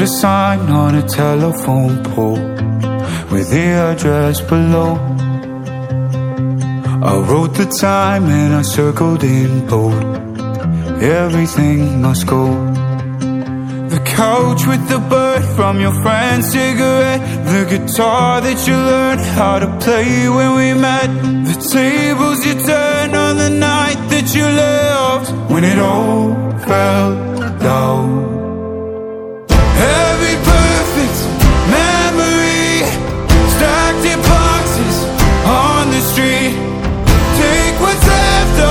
A sign on a telephone pole with the address below. I wrote the time and I circled in bold. Everything must go. The couch with the bird from your friend's cigarette. The guitar that you learned how to play when we met. The tables you turned on the night that you left. When it all fell down. Take what's left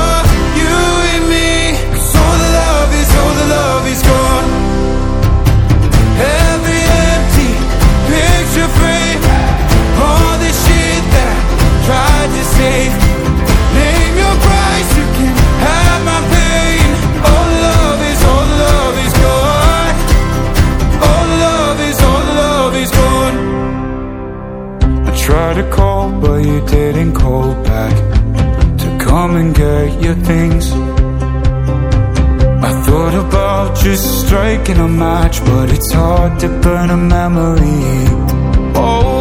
To call, but you didn't call back to come and get your things. I thought about just striking a match, but it's hard to burn a memory. Oh,